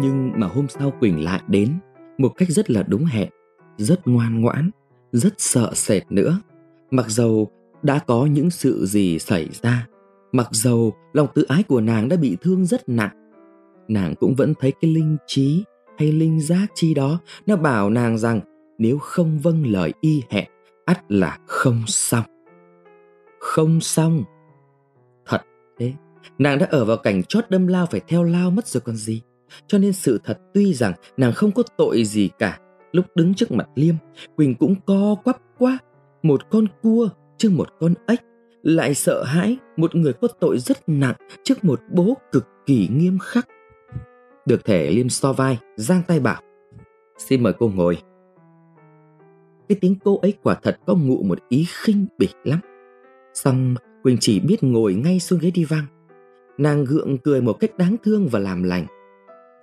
Nhưng mà hôm sau Quỳnh lại đến một cách rất là đúng hẹn, rất ngoan ngoãn, rất sợ sệt nữa. Mặc dầu đã có những sự gì xảy ra, mặc dầu lòng tự ái của nàng đã bị thương rất nặng, nàng cũng vẫn thấy cái linh trí hay linh giác chi đó nó bảo nàng rằng nếu không vâng lời y hẹn ắt là không xong. Không xong. Thật thế nàng đã ở vào cảnh chót đâm lao phải theo lao mất rồi còn gì cho nên sự thật tuy rằng nàng không có tội gì cả, lúc đứng trước mặt liêm, quỳnh cũng co quắp quá. Một con cua trước một con ếch, lại sợ hãi một người có tội rất nặng trước một bố cực kỳ nghiêm khắc. Được thể liêm so vai, giang tay bảo, xin mời cô ngồi. Cái tiếng cô ấy quả thật có ngụ một ý khinh bỉ lắm. Xong, quỳnh chỉ biết ngồi ngay xuống ghế đi văng nàng gượng cười một cách đáng thương và làm lành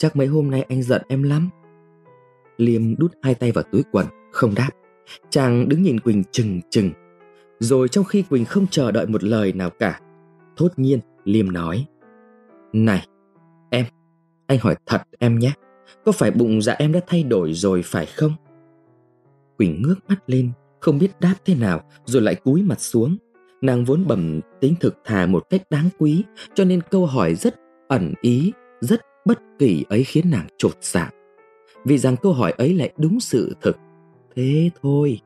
chắc mấy hôm nay anh giận em lắm. Liêm đút hai tay vào túi quần, không đáp. Chàng đứng nhìn quỳnh chừng chừng. Rồi trong khi quỳnh không chờ đợi một lời nào cả, thốt nhiên liêm nói. Này, em, anh hỏi thật em nhé. Có phải bụng dạ em đã thay đổi rồi phải không? Quỳnh ngước mắt lên, không biết đáp thế nào, rồi lại cúi mặt xuống. Nàng vốn bẩm tính thực thà một cách đáng quý, cho nên câu hỏi rất ẩn ý, rất bất kỳ ấy khiến nàng chột dạ. Vì rằng câu hỏi ấy lại đúng sự thực. Thế thôi,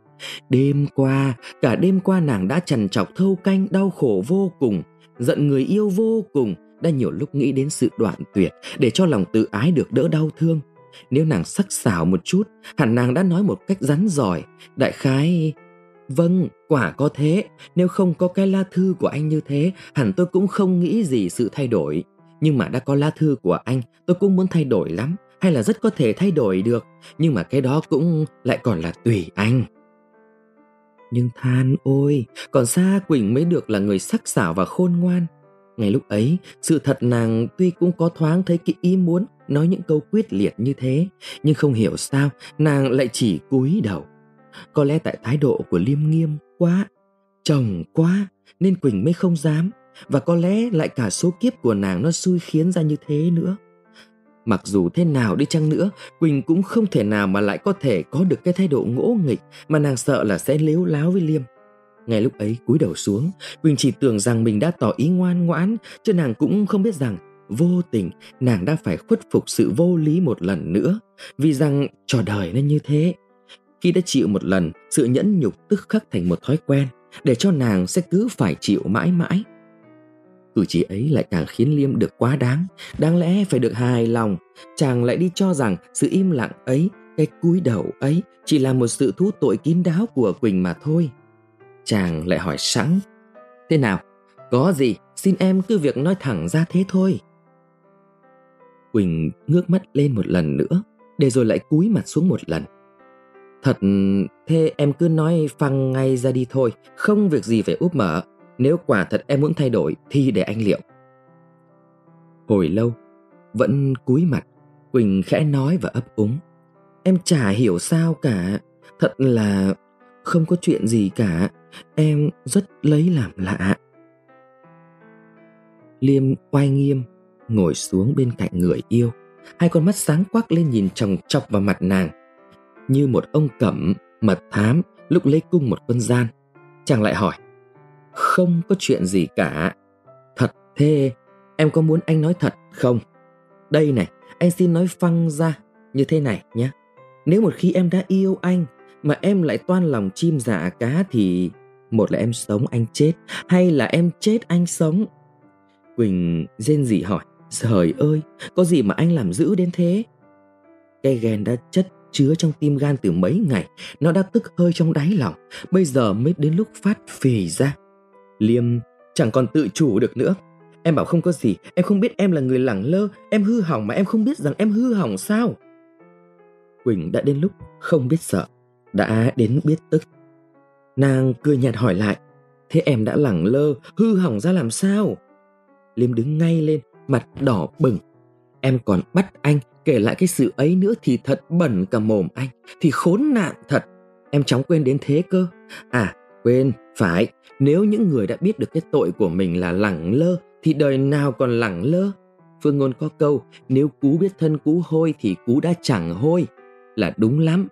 đêm qua, cả đêm qua nàng đã trằn trọc, thâu canh, đau khổ vô cùng, giận người yêu vô cùng, đã nhiều lúc nghĩ đến sự đoạn tuyệt để cho lòng tự ái được đỡ đau thương. Nếu nàng sắc sảo một chút, hẳn nàng đã nói một cách rắn giỏi. Đại khái vâng quả có thế. Nếu không có cái lá thư của anh như thế, hẳn tôi cũng không nghĩ gì sự thay đổi nhưng mà đã có lá thư của anh, tôi cũng muốn thay đổi lắm, hay là rất có thể thay đổi được. Nhưng mà cái đó cũng lại còn là tùy anh. Nhưng than ôi, còn xa quỳnh mới được là người sắc sảo và khôn ngoan. Ngay lúc ấy, sự thật nàng tuy cũng có thoáng thấy cái ý muốn nói những câu quyết liệt như thế, nhưng không hiểu sao nàng lại chỉ cúi đầu. Có lẽ tại thái độ của liêm nghiêm quá, chồng quá, nên quỳnh mới không dám và có lẽ lại cả số kiếp của nàng nó xui khiến ra như thế nữa. Mặc dù thế nào đi chăng nữa, quỳnh cũng không thể nào mà lại có thể có được cái thái độ ngỗ nghịch mà nàng sợ là sẽ lếu láo với liêm. Ngay lúc ấy, cúi đầu xuống, quỳnh chỉ tưởng rằng mình đã tỏ ý ngoan ngoãn, chứ nàng cũng không biết rằng vô tình nàng đã phải khuất phục sự vô lý một lần nữa. Vì rằng trò đời nó như thế. Khi đã chịu một lần, sự nhẫn nhục tức khắc thành một thói quen, để cho nàng sẽ cứ phải chịu mãi mãi cử chỉ ấy lại càng khiến liêm được quá đáng. Đáng lẽ phải được hài lòng. Chàng lại đi cho rằng sự im lặng ấy, cái cúi đầu ấy chỉ là một sự thú tội kín đáo của quỳnh mà thôi. Chàng lại hỏi sẵn, thế nào? Có gì? Xin em cứ việc nói thẳng ra thế thôi. Quỳnh ngước mắt lên một lần nữa, để rồi lại cúi mặt xuống một lần. Thật, thế em cứ nói phăng ngay ra đi thôi. Không việc gì phải úp mở nếu quả thật em muốn thay đổi thì để anh liệu. Hồi lâu, vẫn cúi mặt, quỳnh khẽ nói và ấp úng. Em chả hiểu sao cả, thật là không có chuyện gì cả, em rất lấy làm lạ. Liêm oai nghiêm, ngồi xuống bên cạnh người yêu. Hai con mắt sáng quắc lên nhìn chồng chọc vào mặt nàng. Như một ông cẩm mật thám lúc lấy cung một quân gian. Chàng lại hỏi không có chuyện gì cả. Thật thế, em có muốn anh nói thật không? Đây này, anh xin nói phăng ra như thế này nhé. Nếu một khi em đã yêu anh mà em lại toan lòng chim dạ cá thì một là em sống anh chết hay là em chết anh sống. Quỳnh rên rỉ hỏi, trời ơi, có gì mà anh làm dữ đến thế? Cái ghen đã chất chứa trong tim gan từ mấy ngày, nó đã tức hơi trong đáy lòng, bây giờ mới đến lúc phát phì ra liêm, chẳng còn tự chủ được nữa. Em bảo không có gì, em không biết em là người lẳng lơ, em hư hỏng mà em không biết rằng em hư hỏng sao. Quỳnh đã đến lúc không biết sợ, đã đến biết tức. Nàng cười nhạt hỏi lại, thế em đã lẳng lơ, hư hỏng ra làm sao? Liêm đứng ngay lên, mặt đỏ bừng. Em còn bắt anh, kể lại cái sự ấy nữa thì thật bẩn cả mồm anh, thì khốn nạn thật. Em chóng quên đến thế cơ. À quên, phải nếu những người đã biết được cái tội của mình là lẳng lơ thì đời nào còn lẳng lơ Phương ngôn có câu, nếu cú biết thân cú hôi thì cú đã chẳng hôi, là đúng lắm.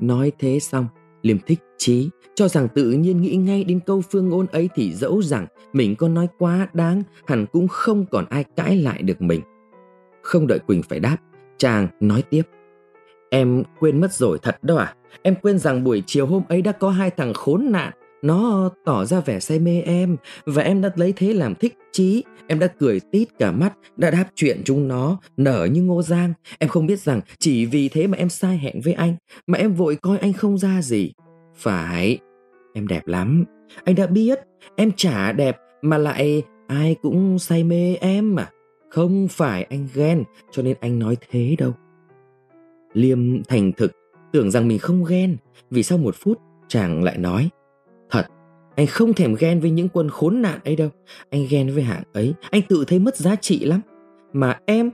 Nói thế xong, Liêm thích chí, cho rằng tự nhiên nghĩ ngay đến câu phương ngôn ấy thì dẫu rằng mình có nói quá đáng, hẳn cũng không còn ai cãi lại được mình. Không đợi Quỳnh phải đáp, chàng nói tiếp. Em quên mất rồi thật đó à? Em quên rằng buổi chiều hôm ấy đã có hai thằng khốn nạn nó tỏ ra vẻ say mê em và em đã lấy thế làm thích chí. Em đã cười tít cả mắt, đã đáp chuyện chúng nó, nở như ngô giang. Em không biết rằng chỉ vì thế mà em sai hẹn với anh, mà em vội coi anh không ra gì. Phải, em đẹp lắm. Anh đã biết, em chả đẹp mà lại ai cũng say mê em mà. Không phải anh ghen cho nên anh nói thế đâu. Liêm thành thực, tưởng rằng mình không ghen, vì sau một phút chàng lại nói anh không thèm ghen với những quân khốn nạn ấy đâu. Anh ghen với hạng ấy, anh tự thấy mất giá trị lắm. Mà em,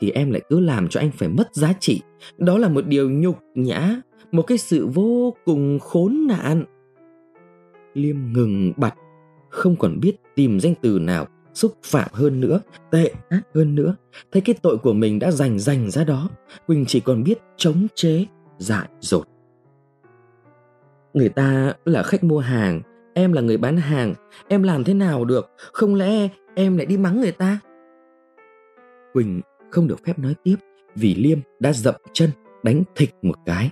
thì em lại cứ làm cho anh phải mất giá trị. Đó là một điều nhục nhã, một cái sự vô cùng khốn nạn. Liêm ngừng bặt, không còn biết tìm danh từ nào xúc phạm hơn nữa, tệ ác hơn nữa. Thấy cái tội của mình đã dành dành ra đó, Quỳnh chỉ còn biết chống chế, dại dột. Người ta là khách mua hàng, em là người bán hàng, em làm thế nào được, không lẽ em lại đi mắng người ta? Quỳnh không được phép nói tiếp vì Liêm đã dậm chân đánh thịch một cái.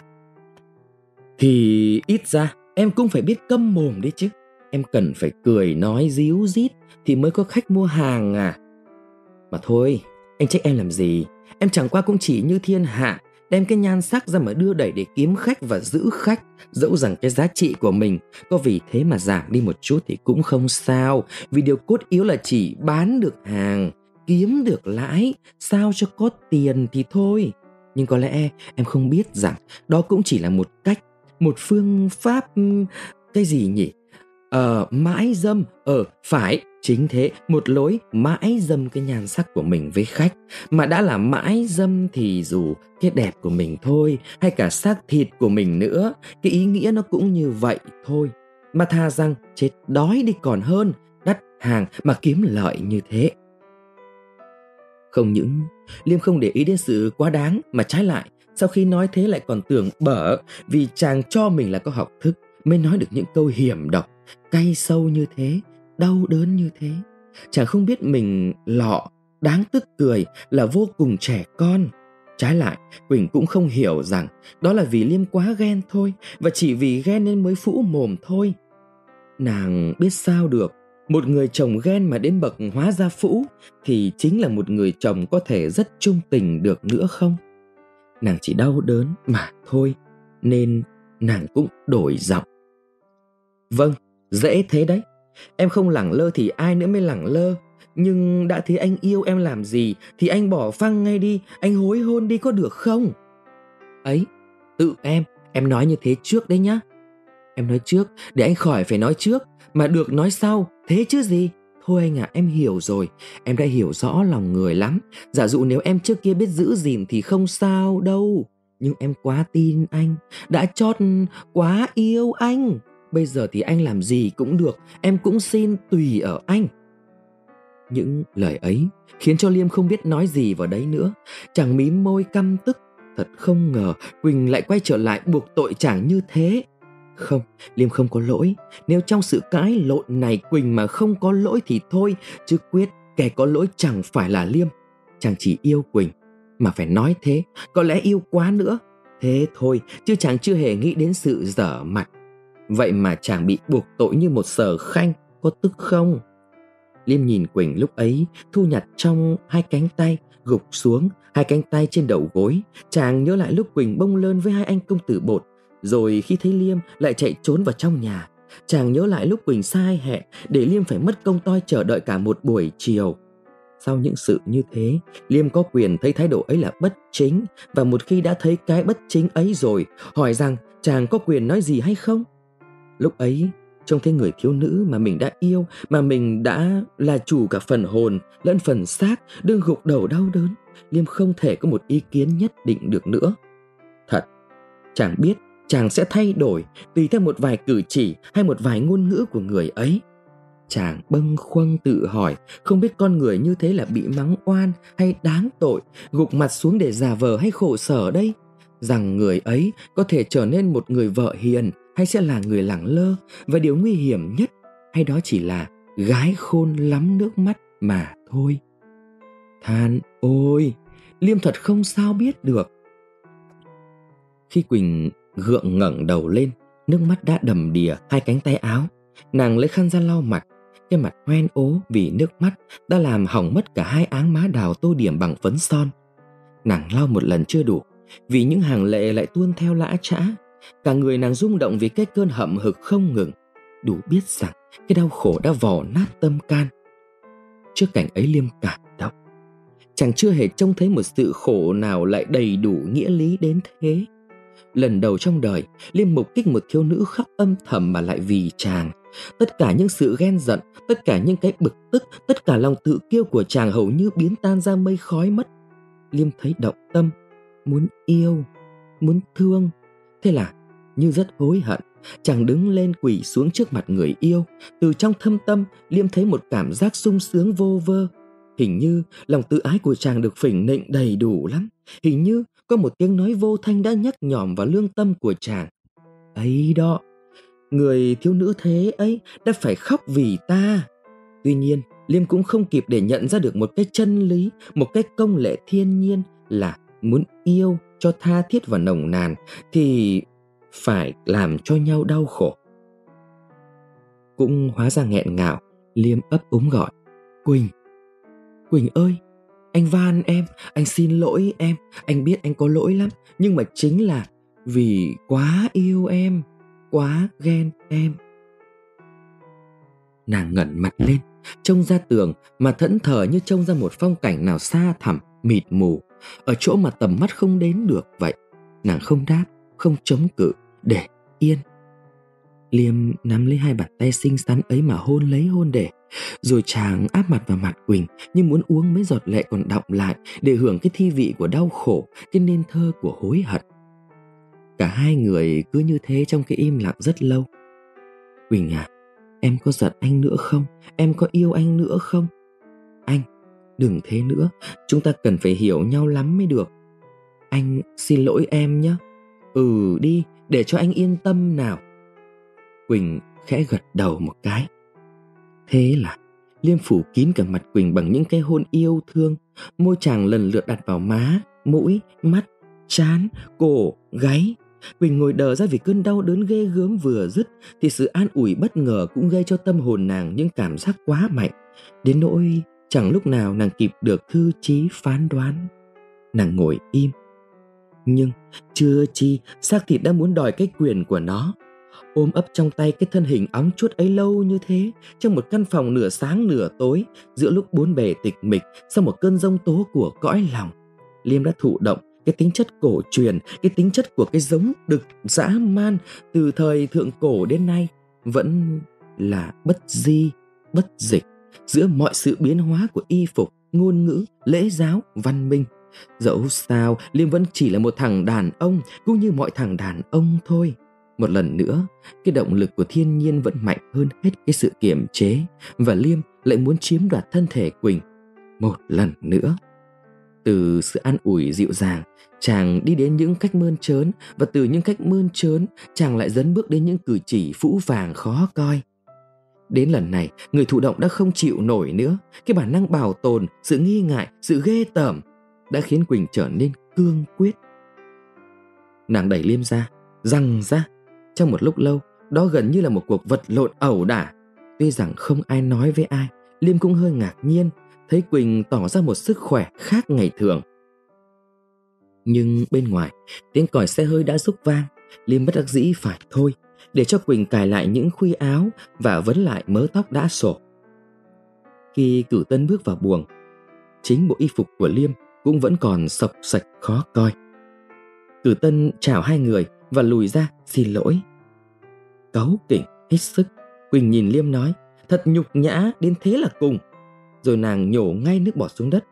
Thì ít ra em cũng phải biết câm mồm đấy chứ. Em cần phải cười nói díu rít thì mới có khách mua hàng à. Mà thôi, anh trách em làm gì? Em chẳng qua cũng chỉ như thiên hạ đem cái nhan sắc ra mà đưa đẩy để kiếm khách và giữ khách. Dẫu rằng cái giá trị của mình có vì thế mà giảm đi một chút thì cũng không sao. Vì điều cốt yếu là chỉ bán được hàng, kiếm được lãi, sao cho có tiền thì thôi. Nhưng có lẽ em không biết rằng đó cũng chỉ là một cách, một phương pháp ừ, cái gì nhỉ? Ờ mãi dâm ờ phải Chính thế, một lối mãi dâm cái nhan sắc của mình với khách. Mà đã là mãi dâm thì dù cái đẹp của mình thôi, hay cả xác thịt của mình nữa, cái ý nghĩa nó cũng như vậy thôi. Mà tha rằng chết đói đi còn hơn, đắt hàng mà kiếm lợi như thế. Không những Liêm không để ý đến sự quá đáng mà trái lại, sau khi nói thế lại còn tưởng bở vì chàng cho mình là có học thức mới nói được những câu hiểm độc, cay sâu như thế, đau đớn như thế. Chàng không biết mình lọ, đáng tức cười là vô cùng trẻ con. Trái lại, quỳnh cũng không hiểu rằng đó là vì liêm quá ghen thôi và chỉ vì ghen nên mới phũ mồm thôi. Nàng biết sao được, một người chồng ghen mà đến bậc hóa ra phũ thì chính là một người chồng có thể rất trung tình được nữa không? Nàng chỉ đau đớn mà thôi, nên nàng cũng đổi giọng. Vâng dễ thế đấy Em không lẳng lơ thì ai nữa mới lẳng lơ. Nhưng đã thấy anh yêu em làm gì thì anh bỏ phăng ngay đi, anh hối hôn đi có được không? Ấy, tự em, em nói như thế trước đấy nhá. Em nói trước để anh khỏi phải nói trước, mà được nói sau, thế chứ gì? Thôi anh à, em hiểu rồi, em đã hiểu rõ lòng người lắm. Giả dụ nếu em trước kia biết giữ gìn thì không sao đâu. Nhưng em quá tin anh, đã chót quá yêu anh. Bây giờ thì anh làm gì cũng được, em cũng xin tùy ở anh. Những lời ấy khiến cho Liêm không biết nói gì vào đấy nữa. Chàng mím môi căm tức. Thật không ngờ Quỳnh lại quay trở lại buộc tội chàng như thế. Không, Liêm không có lỗi. Nếu trong sự cãi lộn này Quỳnh mà không có lỗi thì thôi. Chứ quyết kẻ có lỗi chẳng phải là Liêm. Chàng chỉ yêu Quỳnh. Mà phải nói thế, có lẽ yêu quá nữa. Thế thôi, chứ chàng chưa hề nghĩ đến sự dở mặt Vậy mà chàng bị buộc tội như một sở khanh, có tức không? Liêm nhìn Quỳnh lúc ấy, thu nhặt trong hai cánh tay, gục xuống, hai cánh tay trên đầu gối. Chàng nhớ lại lúc Quỳnh bông lơn với hai anh công tử bột, rồi khi thấy Liêm lại chạy trốn vào trong nhà. Chàng nhớ lại lúc Quỳnh sai hẹn để Liêm phải mất công toi chờ đợi cả một buổi chiều. Sau những sự như thế, Liêm có quyền thấy thái độ ấy là bất chính và một khi đã thấy cái bất chính ấy rồi, hỏi rằng chàng có quyền nói gì hay không? Lúc ấy, trông thấy người thiếu nữ mà mình đã yêu, mà mình đã là chủ cả phần hồn lẫn phần xác, đương gục đầu đau đớn, Liêm không thể có một ý kiến nhất định được nữa. Thật, chàng biết chàng sẽ thay đổi tùy theo một vài cử chỉ hay một vài ngôn ngữ của người ấy. Chàng bâng khuâng tự hỏi Không biết con người như thế là bị mắng oan Hay đáng tội Gục mặt xuống để giả vờ hay khổ sở đây Rằng người ấy có thể trở nên một người vợ hiền hay sẽ là người lẳng lơ? Và điều nguy hiểm nhất, Hay đó chỉ là gái khôn lắm nước mắt mà thôi. Than, ôi, Liêm thật không sao biết được. Khi Quỳnh gượng ngẩng đầu lên, Nước mắt đã đầm đìa hai cánh tay áo. Nàng lấy khăn ra lau mặt Cái mặt hoen ố vì nước mắt Đã làm hỏng mất cả hai áng má đào tô điểm bằng phấn son. Nàng lau một lần chưa đủ, Vì những hàng lệ lại tuôn theo lã trã. Cả người nàng rung động vì cái cơn hậm hực không ngừng Đủ biết rằng cái đau khổ đã vò nát tâm can Trước cảnh ấy Liêm cảm động chàng chưa hề trông thấy một sự khổ nào lại đầy đủ nghĩa lý đến thế Lần đầu trong đời, Liêm mục kích một thiếu nữ khóc âm thầm mà lại vì chàng. Tất cả những sự ghen giận, tất cả những cái bực tức, tất cả lòng tự kiêu của chàng hầu như biến tan ra mây khói mất. Liêm thấy động tâm, muốn yêu, muốn thương. Thế là, như rất hối hận, chàng đứng lên quỳ xuống trước mặt người yêu. Từ trong thâm tâm, Liêm thấy một cảm giác sung sướng vô vơ. Hình như lòng tự ái của chàng được phỉnh nịnh đầy đủ lắm. Hình như có một tiếng nói vô thanh đã nhắc nhòm vào lương tâm của chàng. ấy đó, người thiếu nữ thế ấy đã phải khóc vì ta. Tuy nhiên, Liêm cũng không kịp để nhận ra được một cái chân lý, một cái công lệ thiên nhiên là muốn yêu cho tha thiết và nồng nàn thì phải làm cho nhau đau khổ. Cũng hóa ra nghẹn ngào, Liêm ấp úng gọi. Quỳnh, Quỳnh ơi, anh van em, anh xin lỗi em, anh biết anh có lỗi lắm, nhưng mà chính là vì quá yêu em, quá ghen em. Nàng ngẩn mặt lên, trông ra tường mà thẫn thờ như trông ra một phong cảnh nào xa thẳm, mịt mù, ở chỗ mà tầm mắt không đến được vậy. Nàng không đáp, không chống cự, để yên. Liêm nắm lấy hai bàn tay xinh xắn ấy mà hôn lấy hôn để. Rồi chàng áp mặt vào mặt Quỳnh như muốn uống mấy giọt lệ còn đọng lại để hưởng cái thi vị của đau khổ, cái nên thơ của hối hận. Cả hai người cứ như thế trong cái im lặng rất lâu. Quỳnh à, em có giận anh nữa không? Em có yêu anh nữa không? Đừng thế nữa, chúng ta cần phải hiểu nhau lắm mới được. Anh xin lỗi em nhé. Ừ đi, để cho anh yên tâm nào. Quỳnh khẽ gật đầu một cái. Thế là Liêm phủ kín cả mặt Quỳnh bằng những cái hôn yêu thương, môi chàng lần lượt đặt vào má, mũi, mắt, chán, cổ, gáy. Quỳnh ngồi đờ ra vì cơn đau đớn ghê gớm vừa dứt thì sự an ủi bất ngờ cũng gây cho tâm hồn nàng những cảm giác quá mạnh. Đến nỗi chẳng lúc nào nàng kịp được thư trí phán đoán. Nàng ngồi im. Nhưng chưa chi, xác thịt đã muốn đòi cái quyền của nó ôm ấp trong tay cái thân hình óng chuốt ấy lâu như thế, trong một căn phòng nửa sáng nửa tối, giữa lúc bốn bề tịch mịch, sau một cơn rông tố của cõi lòng, liêm đã thụ động cái tính chất cổ truyền, cái tính chất của cái giống đực dã man từ thời thượng cổ đến nay, vẫn là bất di, bất dịch giữa mọi sự biến hóa của y phục ngôn ngữ lễ giáo văn minh dẫu sao liêm vẫn chỉ là một thằng đàn ông cũng như mọi thằng đàn ông thôi một lần nữa, cái động lực của thiên nhiên vẫn mạnh hơn hết cái sự kiềm chế và Liêm lại muốn chiếm đoạt thân thể Quỳnh một lần nữa. Từ sự an ủi dịu dàng, chàng đi đến những cách mơn trớn và từ những cách mơn trớn, chàng lại dấn bước đến những cử chỉ phũ vàng khó coi. Đến lần này, người thụ động đã không chịu nổi nữa. Cái bản năng bảo tồn, sự nghi ngại, sự ghê tởm đã khiến Quỳnh trở nên cương quyết. Nàng đẩy Liêm ra, răng ra trong một lúc lâu, đó gần như là một cuộc vật lộn ẩu đả. Tuy rằng không ai nói với ai, Liêm cũng hơi ngạc nhiên, thấy Quỳnh tỏ ra một sức khỏe khác ngày thường. Nhưng bên ngoài, tiếng còi xe hơi đã rúc vang, Liêm bất đắc dĩ phải thôi, để cho Quỳnh cài lại những khuy áo và vấn lại mớ tóc đã sổ. Khi cử tân bước vào buồng, chính bộ y phục của Liêm cũng vẫn còn sọc sạch khó coi. Cử tân chào hai người và lùi ra xin lỗi. Cấu kỉnh hết sức, Quỳnh nhìn Liêm nói, thật nhục nhã đến thế là cùng. Rồi nàng nhổ ngay nước bọt xuống đất,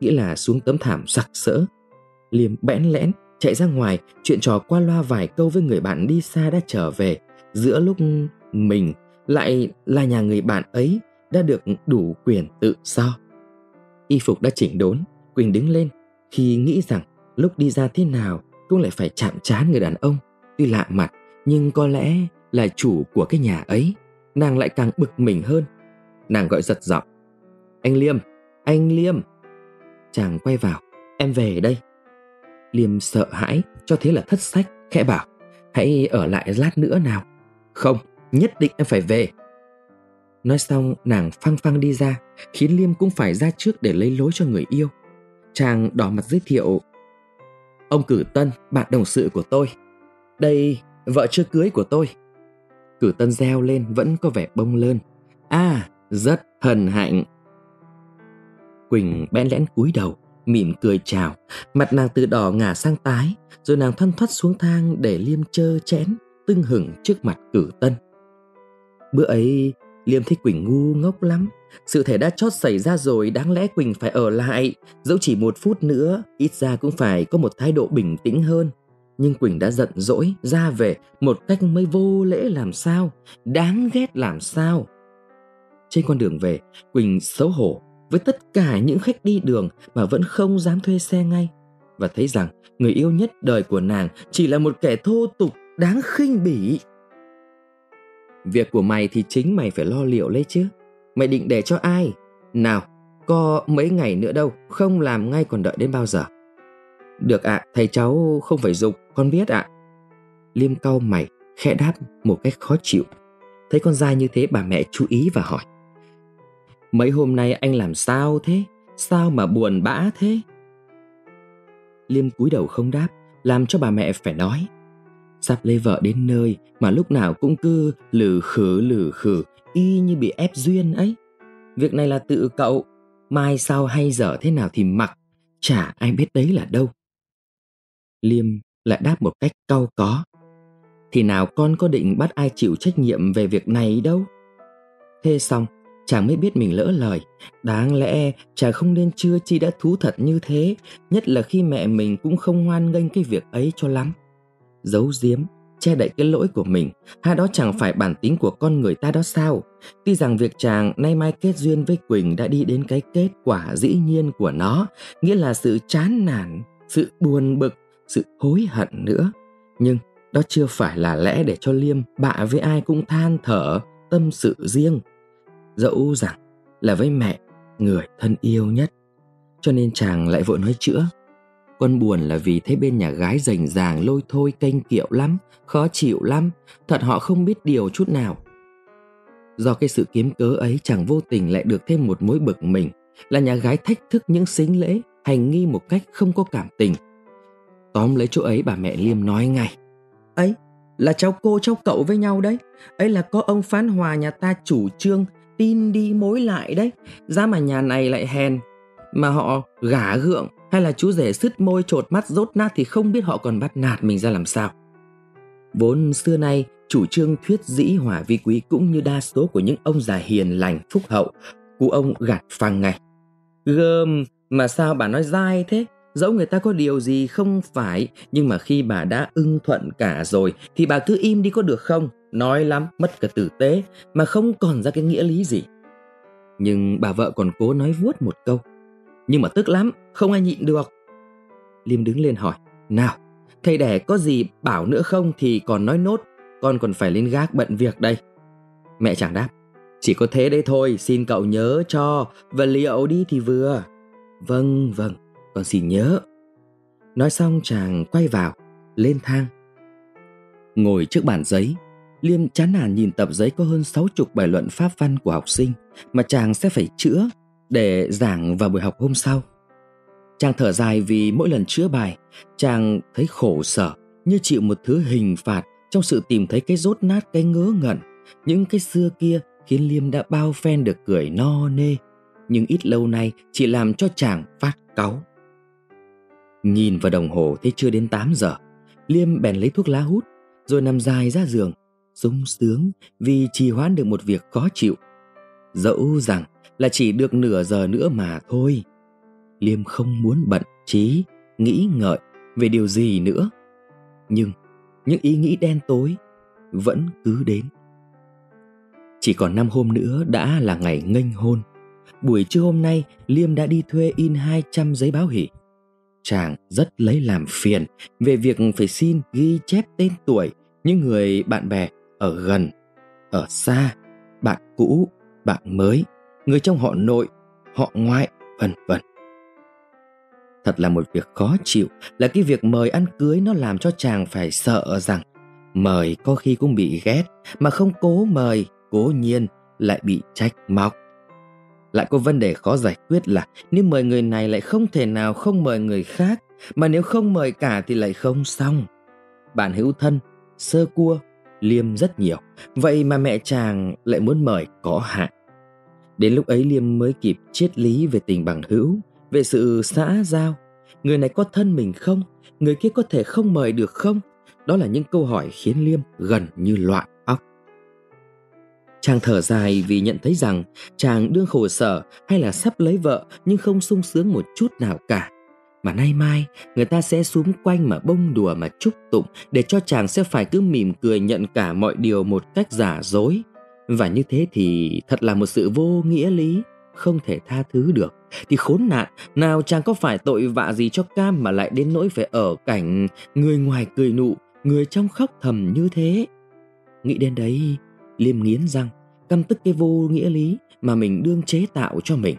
nghĩa là xuống tấm thảm sặc sỡ. Liêm bẽn lẽn chạy ra ngoài chuyện trò qua loa vài câu với người bạn đi xa đã trở về giữa lúc mình lại là nhà người bạn ấy đã được đủ quyền tự do. Y phục đã chỉnh đốn, Quỳnh đứng lên khi nghĩ rằng lúc đi ra thế nào cũng lại phải chạm trán người đàn ông. Tuy lạ mặt nhưng có lẽ là chủ của cái nhà ấy. Nàng lại càng bực mình hơn. Nàng gọi giật giọng. Anh Liêm, anh Liêm. Chàng quay vào. Em về đây. Liêm sợ hãi, cho thế là thất sách, khẽ bảo. Hãy ở lại lát nữa nào. Không, nhất định em phải về. Nói xong nàng phăng phăng đi ra, khiến Liêm cũng phải ra trước để lấy lối cho người yêu. Chàng đỏ mặt giới thiệu. Ông Cử Tân, bạn đồng sự của tôi. Đây, vợ chưa cưới của tôi. Cử Tân reo lên vẫn có vẻ bông lơn. À, rất hân hạnh. Quỳnh bẽn lẽn cúi đầu, mỉm cười chào, mặt nàng từ đỏ ngả sang tái, rồi nàng thoăn thoắt xuống thang để liêm chơ chén, tưng hửng trước mặt cử tân. Bữa ấy, liêm thấy Quỳnh ngu ngốc lắm, sự thể đã chót xảy ra rồi đáng lẽ Quỳnh phải ở lại, dẫu chỉ một phút nữa, ít ra cũng phải có một thái độ bình tĩnh hơn. Nhưng Quỳnh đã giận dỗi ra về một cách mới vô lễ làm sao, đáng ghét làm sao. Trên con đường về, Quỳnh xấu hổ với tất cả những khách đi đường mà vẫn không dám thuê xe ngay và thấy rằng người yêu nhất đời của nàng chỉ là một kẻ thô tục đáng khinh bỉ. Việc của mày thì chính mày phải lo liệu lấy chứ. Mày định để cho ai? Nào, có mấy ngày nữa đâu, không làm ngay còn đợi đến bao giờ. Được ạ, à, thầy cháu không phải dục, con biết ạ. À. Liêm cau mày, khẽ đáp một cách khó chịu. Thấy con dai như thế bà mẹ chú ý và hỏi. Mấy hôm nay anh làm sao thế? Sao mà buồn bã thế? Liêm cúi đầu không đáp, làm cho bà mẹ phải nói. Sắp lấy vợ đến nơi mà lúc nào cũng cứ lử khử lử khử, y như bị ép duyên ấy. Việc này là tự cậu, mai sau hay dở thế nào thì mặc, chả ai biết đấy là đâu. Liêm lại đáp một cách cau có. Thì nào con có định bắt ai chịu trách nhiệm về việc này đâu. Thế xong, chàng mới biết mình lỡ lời. Đáng lẽ chàng không nên chưa chi đã thú thật như thế, nhất là khi mẹ mình cũng không hoan nghênh cái việc ấy cho lắm. Giấu giếm, che đậy cái lỗi của mình, hai đó chẳng phải bản tính của con người ta đó sao? Tuy rằng việc chàng nay mai kết duyên với Quỳnh đã đi đến cái kết quả dĩ nhiên của nó, nghĩa là sự chán nản, sự buồn bực, sự hối hận nữa. Nhưng đó chưa phải là lẽ để cho Liêm bạ với ai cũng than thở, tâm sự riêng dẫu rằng là với mẹ người thân yêu nhất. Cho nên chàng lại vội nói chữa. Con buồn là vì thấy bên nhà gái rành ràng, lôi thôi, canh kiệu lắm, khó chịu lắm, thật họ không biết điều chút nào. Do cái sự kiếm cớ ấy, chàng vô tình lại được thêm một mối bực mình, là nhà gái thách thức những xính lễ hành nghi một cách không có cảm tình. Tóm lấy chỗ ấy, bà mẹ liêm nói ngay. Ấy, là cháu cô cháu cậu với nhau đấy. Ấy là có ông phán hòa nhà ta chủ trương tin đi mối lại đấy. Ra mà nhà này lại hèn, mà họ gả gượng hay là chú rể sứt môi trột mắt rốt nát thì không biết họ còn bắt nạt mình ra làm sao. Vốn xưa nay, chủ trương thuyết dĩ hòa vi quý cũng như đa số của những ông già hiền lành, phúc hậu cụ ông gạt phăng ngay. Gơm, mà sao bà nói dai thế? Dẫu người ta có điều gì không phải, nhưng mà khi bà đã ưng thuận cả rồi thì bà cứ im đi có được không? Nói lắm, mất cả tử tế, mà không còn ra cái nghĩa lý gì. Nhưng bà vợ còn cố nói vuốt một câu. Nhưng mà tức lắm, không ai nhịn được. Liêm đứng lên hỏi, nào, thầy đẻ có gì bảo nữa không thì còn nói nốt, con còn phải lên gác bận việc đây. Mẹ chẳng đáp, chỉ có thế đấy thôi, xin cậu nhớ cho, và liệu đi thì vừa. Vâng vâng con xin nhớ. Nói xong chàng quay vào, lên thang. Ngồi trước bàn giấy Liêm chán nản nhìn tập giấy có hơn sáu chục bài luận pháp văn của học sinh mà chàng sẽ phải chữa để giảng vào buổi học hôm sau. Chàng thở dài vì mỗi lần chữa bài, chàng thấy khổ sở như chịu một thứ hình phạt trong sự tìm thấy cái rốt nát cái ngớ ngẩn. Những cái xưa kia khiến Liêm đã bao phen được cười no nê, nhưng ít lâu nay chỉ làm cho chàng phát cáu. Nhìn vào đồng hồ thấy chưa đến 8 giờ, Liêm bèn lấy thuốc lá hút, rồi nằm dài ra giường, sung sướng vì trì hoãn được một việc khó chịu. Dẫu rằng là chỉ được nửa giờ nữa mà thôi. Liêm không muốn bận trí, nghĩ ngợi về điều gì nữa. Nhưng những ý nghĩ đen tối vẫn cứ đến. Chỉ còn năm hôm nữa đã là ngày nghênh hôn. Buổi trưa hôm nay, Liêm đã đi thuê in 200 giấy báo hỷ. Chàng rất lấy làm phiền về việc phải xin ghi chép tên tuổi những người bạn bè ở gần, ở xa, bạn cũ, bạn mới, người trong họ nội, họ ngoại, vân vân. Thật là một việc khó chịu là cái việc mời ăn cưới nó làm cho chàng phải sợ rằng mời có khi cũng bị ghét mà không cố mời cố nhiên lại bị trách móc. Lại có vấn đề khó giải quyết là nếu mời người này lại không thể nào không mời người khác mà nếu không mời cả thì lại không xong. Bạn hữu thân, sơ cua, liêm rất nhiều vậy mà mẹ chàng lại muốn mời có hạn. Đến lúc ấy Liêm mới kịp triết lý về tình bằng hữu, về sự xã giao. Người này có thân mình không? Người kia có thể không mời được không? Đó là những câu hỏi khiến Liêm gần như loạn óc. Chàng thở dài vì nhận thấy rằng chàng đương khổ sở hay là sắp lấy vợ nhưng không sung sướng một chút nào cả. Mà nay mai người ta sẽ xúm quanh mà bông đùa mà chúc tụng để cho chàng sẽ phải cứ mỉm cười nhận cả mọi điều một cách giả dối và như thế thì thật là một sự vô nghĩa lý, không thể tha thứ được. Thì khốn nạn, nào chàng có phải tội vạ gì cho cam mà lại đến nỗi phải ở cảnh người ngoài cười nụ, người trong khóc thầm như thế. Nghĩ đến đấy, liêm nghiến răng, căm tức cái vô nghĩa lý mà mình đương chế tạo cho mình.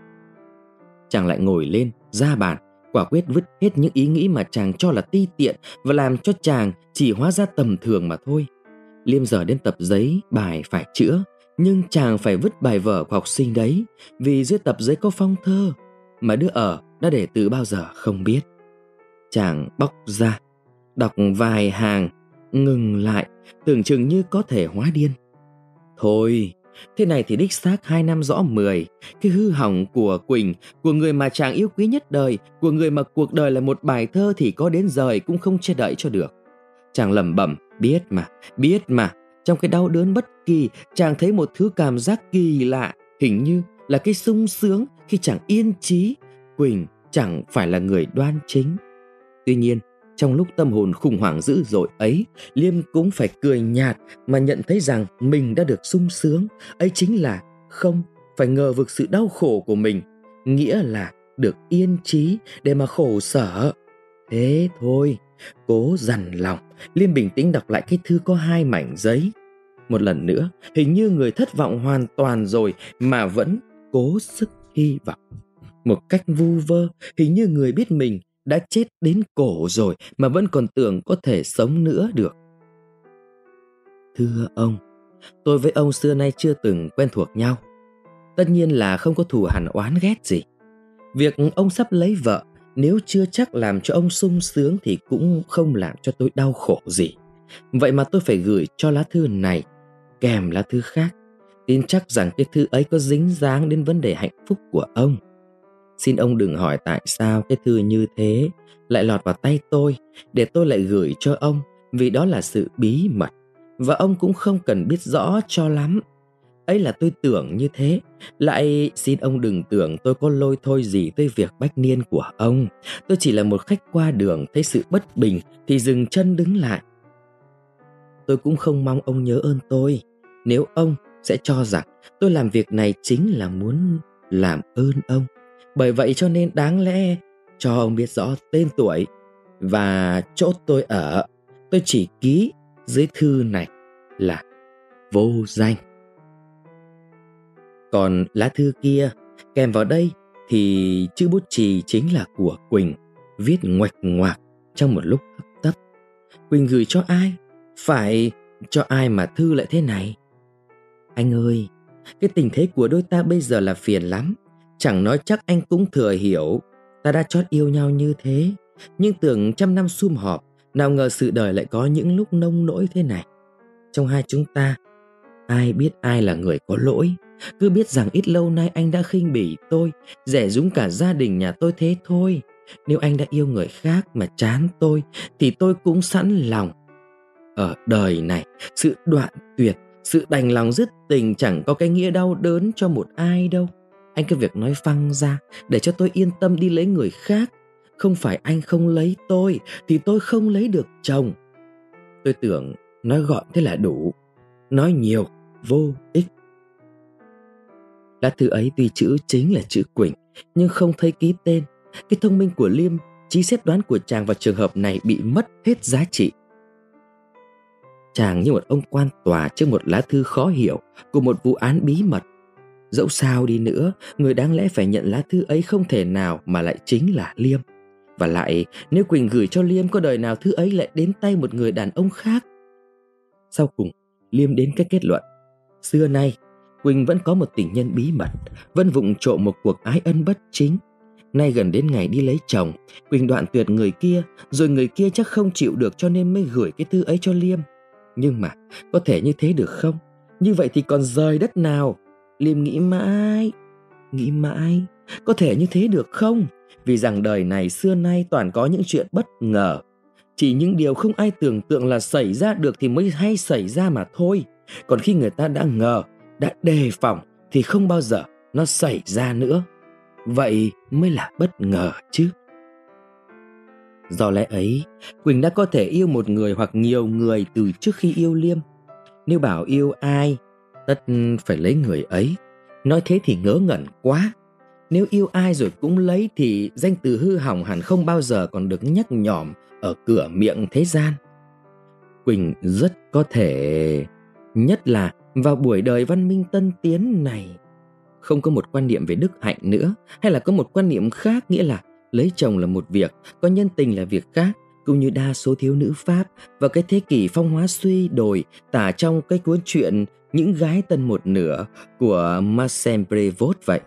Chàng lại ngồi lên, ra bàn, quả quyết vứt hết những ý nghĩ mà chàng cho là ti tiện và làm cho chàng chỉ hóa ra tầm thường mà thôi. Liêm giờ đến tập giấy, bài phải chữa, nhưng chàng phải vứt bài vở của học sinh đấy Vì dưới tập giấy có phong thơ Mà đứa ở đã để từ bao giờ không biết Chàng bóc ra Đọc vài hàng Ngừng lại Tưởng chừng như có thể hóa điên Thôi Thế này thì đích xác hai năm rõ mười Cái hư hỏng của Quỳnh Của người mà chàng yêu quý nhất đời Của người mà cuộc đời là một bài thơ Thì có đến rời cũng không che đậy cho được Chàng lẩm bẩm Biết mà, biết mà trong cái đau đớn bất kỳ, chàng thấy một thứ cảm giác kỳ lạ, hình như là cái sung sướng khi chàng yên trí. Quỳnh chẳng phải là người đoan chính. Tuy nhiên, trong lúc tâm hồn khủng hoảng dữ dội ấy, Liêm cũng phải cười nhạt mà nhận thấy rằng mình đã được sung sướng. Ấy chính là không phải ngờ vực sự đau khổ của mình, nghĩa là được yên trí để mà khổ sở. Thế thôi, Cố dằn lòng, Liêm bình tĩnh đọc lại cái thư có hai mảnh giấy. Một lần nữa, hình như người thất vọng hoàn toàn rồi mà vẫn cố sức hy vọng. Một cách vu vơ, hình như người biết mình đã chết đến cổ rồi mà vẫn còn tưởng có thể sống nữa được. Thưa ông, tôi với ông xưa nay chưa từng quen thuộc nhau. Tất nhiên là không có thù hằn oán ghét gì. Việc ông sắp lấy vợ nếu chưa chắc làm cho ông sung sướng thì cũng không làm cho tôi đau khổ gì. Vậy mà tôi phải gửi cho lá thư này kèm lá thư khác. Tin chắc rằng cái thư ấy có dính dáng đến vấn đề hạnh phúc của ông. Xin ông đừng hỏi tại sao cái thư như thế. Lại lọt vào tay tôi, để tôi lại gửi cho ông, vì đó là sự bí mật. Và ông cũng không cần biết rõ cho lắm. Ấy là tôi tưởng như thế. Lại xin ông đừng tưởng tôi có lôi thôi gì tới việc bách niên của ông. Tôi chỉ là một khách qua đường, thấy sự bất bình thì dừng chân đứng lại. Tôi cũng không mong ông nhớ ơn tôi. Nếu ông sẽ cho rằng tôi làm việc này chính là muốn làm ơn ông bởi vậy cho nên đáng lẽ cho ông biết rõ tên tuổi và chỗ tôi ở tôi chỉ ký dưới thư này là vô danh còn lá thư kia kèm vào đây thì chữ bút chì chính là của Quỳnh, viết ngoạch ngoạc trong một lúc hấp tấp. Quỳnh gửi cho ai? Phải cho ai mà thư lại thế này? Anh ơi, cái tình thế của đôi ta bây giờ là phiền lắm. Chẳng nói chắc anh cũng thừa hiểu ta đã chót yêu nhau như thế. Nhưng tưởng trăm năm sum họp, nào ngờ sự đời lại có những lúc nông nỗi thế này. Trong hai chúng ta, ai biết ai là người có lỗi cứ biết rằng ít lâu nay anh đã khinh bỉ tôi, rẻ rúng cả gia đình nhà tôi thế thôi. Nếu anh đã yêu người khác mà chán tôi, thì tôi cũng sẵn lòng. Ở đời này, sự đoạn tuyệt, sự đành lòng dứt tình chẳng có cái nghĩa đau đớn cho một ai đâu. Anh cứ việc nói phăng ra để cho tôi yên tâm đi lấy người khác. Không phải anh không lấy tôi thì tôi không lấy được chồng. Tôi tưởng nói gọn thế là đủ. Nói nhiều, vô ích Lá thư ấy tuy chữ chính là chữ Quỳnh, nhưng không thấy ký tên. Cái thông minh của Liêm, trí xét đoán của chàng vào trường hợp này bị mất hết giá trị. Chàng như một ông quan tòa trước một lá thư khó hiểu của một vụ án bí mật. Dẫu sao đi nữa, người đáng lẽ phải nhận lá thư ấy không thể nào mà lại chính là Liêm. Và lại, nếu Quỳnh gửi cho Liêm có đời nào thư ấy lại đến tay một người đàn ông khác. Sau cùng, Liêm đến cái kết luận. Xưa nay, Quỳnh vẫn có một tình nhân bí mật, vẫn vụng trộm một cuộc ái ân bất chính. Nay gần đến ngày đi lấy chồng, Quỳnh đoạn tuyệt người kia, rồi người kia chắc không chịu được cho nên mới gửi cái thư ấy cho Liêm. Nhưng mà, có thể như thế được không? Như vậy thì còn rời đất nào? Liêm nghĩ mãi, nghĩ mãi, có thể như thế được không? Vì rằng đời này xưa nay toàn có những chuyện bất ngờ. Chỉ những điều không ai tưởng tượng là xảy ra được thì mới hay xảy ra mà thôi. Còn khi người ta đã ngờ, đã đề phòng thì không bao giờ nó xảy ra nữa. Vậy mới là bất ngờ chứ. Do lẽ ấy, Quỳnh đã có thể yêu một người hoặc nhiều người từ trước khi yêu Liêm. Nếu bảo yêu ai, tất phải lấy người ấy. Nói thế thì ngớ ngẩn quá. Nếu yêu ai rồi cũng lấy thì danh từ hư hỏng hẳn không bao giờ còn được nhắc nhỏm ở cửa miệng thế gian. Quỳnh rất có thể, nhất là vào buổi đời văn minh tân tiến này, không có một quan niệm về đức hạnh nữa, hay là có một quan niệm khác nghĩa là lấy chồng là một việc, có nhân tình là việc khác, cũng như đa số thiếu nữ Pháp vào cái thế kỷ phong hóa suy đồi tả trong cái cuốn truyện những gái tân một nửa của Marcel Prévost vậy.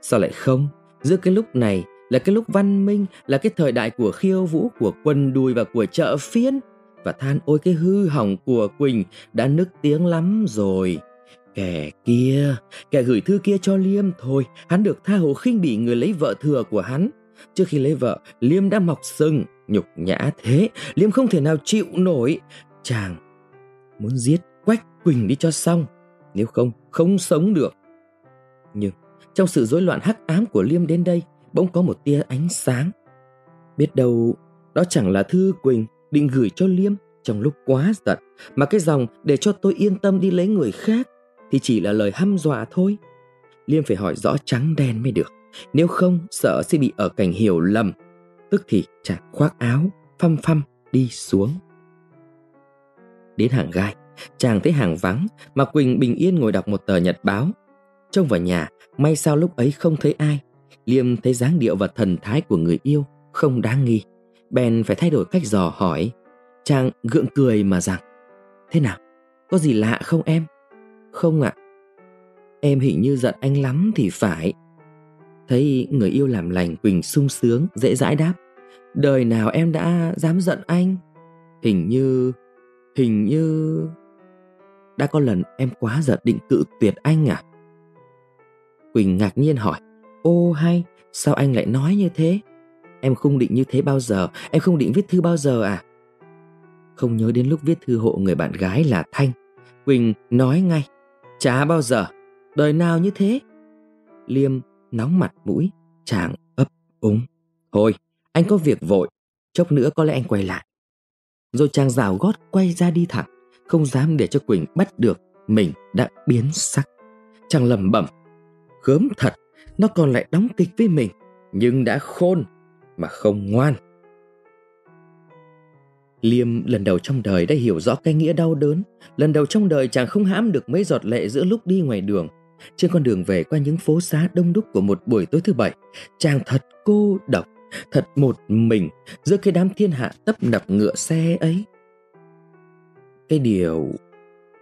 Sao lại không? Giữa cái lúc này là cái lúc văn minh, là cái thời đại của khiêu vũ, của quân đùi và của chợ phiên. Và than ôi cái hư hỏng của Quỳnh đã nức tiếng lắm rồi. Kẻ kia, kẻ gửi thư kia cho Liêm thôi, hắn được tha hồ khinh bỉ người lấy vợ thừa của hắn. Trước khi lấy vợ, Liêm đã mọc sừng, nhục nhã thế, Liêm không thể nào chịu nổi. Chàng muốn giết Quách Quỳnh đi cho xong, nếu không, không sống được. Nhưng trong sự rối loạn hắc ám của Liêm đến đây, bỗng có một tia ánh sáng. Biết đâu, đó chẳng là thư Quỳnh định gửi cho Liêm trong lúc quá giận, mà cái dòng để cho tôi yên tâm đi lấy người khác thì chỉ là lời hăm dọa thôi. Liêm phải hỏi rõ trắng đen mới được, nếu không sợ sẽ bị ở cảnh hiểu lầm. Tức thì chàng khoác áo, phăm phăm đi xuống. Đến hàng gai, chàng thấy hàng vắng mà Quỳnh bình yên ngồi đọc một tờ nhật báo. Trông vào nhà, may sao lúc ấy không thấy ai. Liêm thấy dáng điệu và thần thái của người yêu không đáng nghi. Bèn phải thay đổi cách dò hỏi. Chàng gượng cười mà rằng Thế nào? Có gì lạ không em? Không ạ. À? Em hình như giận anh lắm thì phải. Thấy người yêu làm lành Quỳnh sung sướng, dễ dãi đáp. Đời nào em đã dám giận anh? Hình như... Hình như... Đã có lần em quá giận định cự tuyệt anh à? Quỳnh ngạc nhiên hỏi. Ô hay, sao anh lại nói như thế? Em không định như thế bao giờ, em không định viết thư bao giờ à? Không nhớ đến lúc viết thư hộ người bạn gái là Thanh. Quỳnh nói ngay, chả bao giờ, đời nào như thế. Liêm nóng mặt mũi, chàng ấp úng. Thôi, anh có việc vội, chốc nữa có lẽ anh quay lại. Rồi chàng rào gót quay ra đi thẳng, không dám để cho Quỳnh bắt được mình đã biến sắc. Chàng lầm bẩm, gớm thật, nó còn lại đóng kịch với mình, nhưng đã khôn mà không ngoan. Liêm lần đầu trong đời đã hiểu rõ cái nghĩa đau đớn. Lần đầu trong đời chàng không hãm được mấy giọt lệ giữa lúc đi ngoài đường. Trên con đường về qua những phố xá đông đúc của một buổi tối thứ bảy, chàng thật cô độc, thật một mình giữa cái đám thiên hạ tấp nập ngựa xe ấy. Cái điều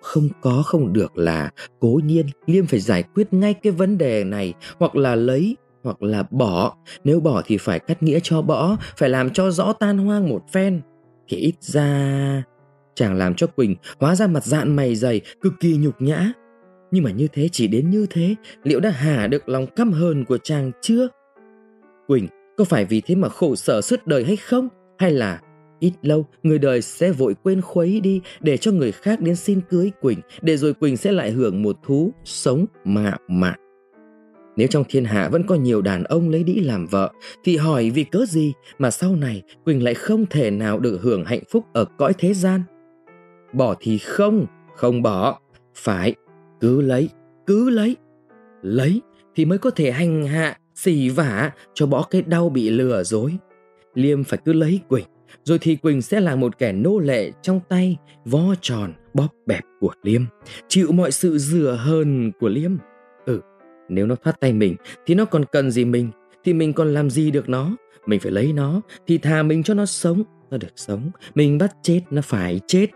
không có không được là cố nhiên Liêm phải giải quyết ngay cái vấn đề này hoặc là lấy hoặc là bỏ. Nếu bỏ thì phải cắt nghĩa cho bỏ, phải làm cho rõ tan hoang một phen. Thì ít ra... Chàng làm cho Quỳnh hóa ra mặt dạn mày dày, cực kỳ nhục nhã. Nhưng mà như thế chỉ đến như thế, liệu đã hả được lòng căm hờn của chàng chưa? Quỳnh, có phải vì thế mà khổ sở suốt đời hay không? Hay là ít lâu người đời sẽ vội quên khuấy đi để cho người khác đến xin cưới Quỳnh, để rồi Quỳnh sẽ lại hưởng một thú sống mạo mạn. Nếu trong thiên hạ vẫn có nhiều đàn ông lấy đĩ làm vợ, thì hỏi vì cớ gì mà sau này Quỳnh lại không thể nào được hưởng hạnh phúc ở cõi thế gian? Bỏ thì không, không bỏ, phải, cứ lấy, cứ lấy, lấy thì mới có thể hành hạ, xỉ vả cho bỏ cái đau bị lừa dối. Liêm phải cứ lấy Quỳnh, rồi thì Quỳnh sẽ là một kẻ nô lệ trong tay, vo tròn, bóp bẹp của Liêm, chịu mọi sự dừa hơn của Liêm. Ừ, nếu nó thoát tay mình thì nó còn cần gì mình, thì mình còn làm gì được nó. Mình phải lấy nó, thì thà mình cho nó sống, nó được sống. Mình bắt chết, nó phải chết.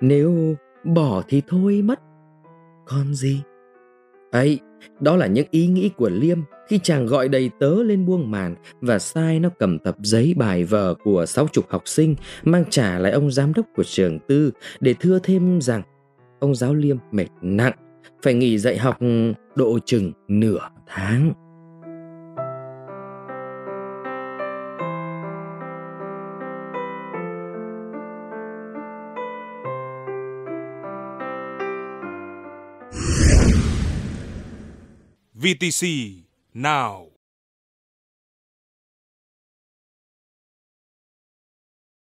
Nếu bỏ thì thôi mất. Còn gì? ấy đó là những ý nghĩ của Liêm khi chàng gọi đầy tớ lên buông màn và sai nó cầm tập giấy bài vở của sáu chục học sinh mang trả lại ông giám đốc của trường tư để thưa thêm rằng ông giáo Liêm mệt nặng, phải nghỉ dạy học ừ, độ chừng nửa tháng. VTC now.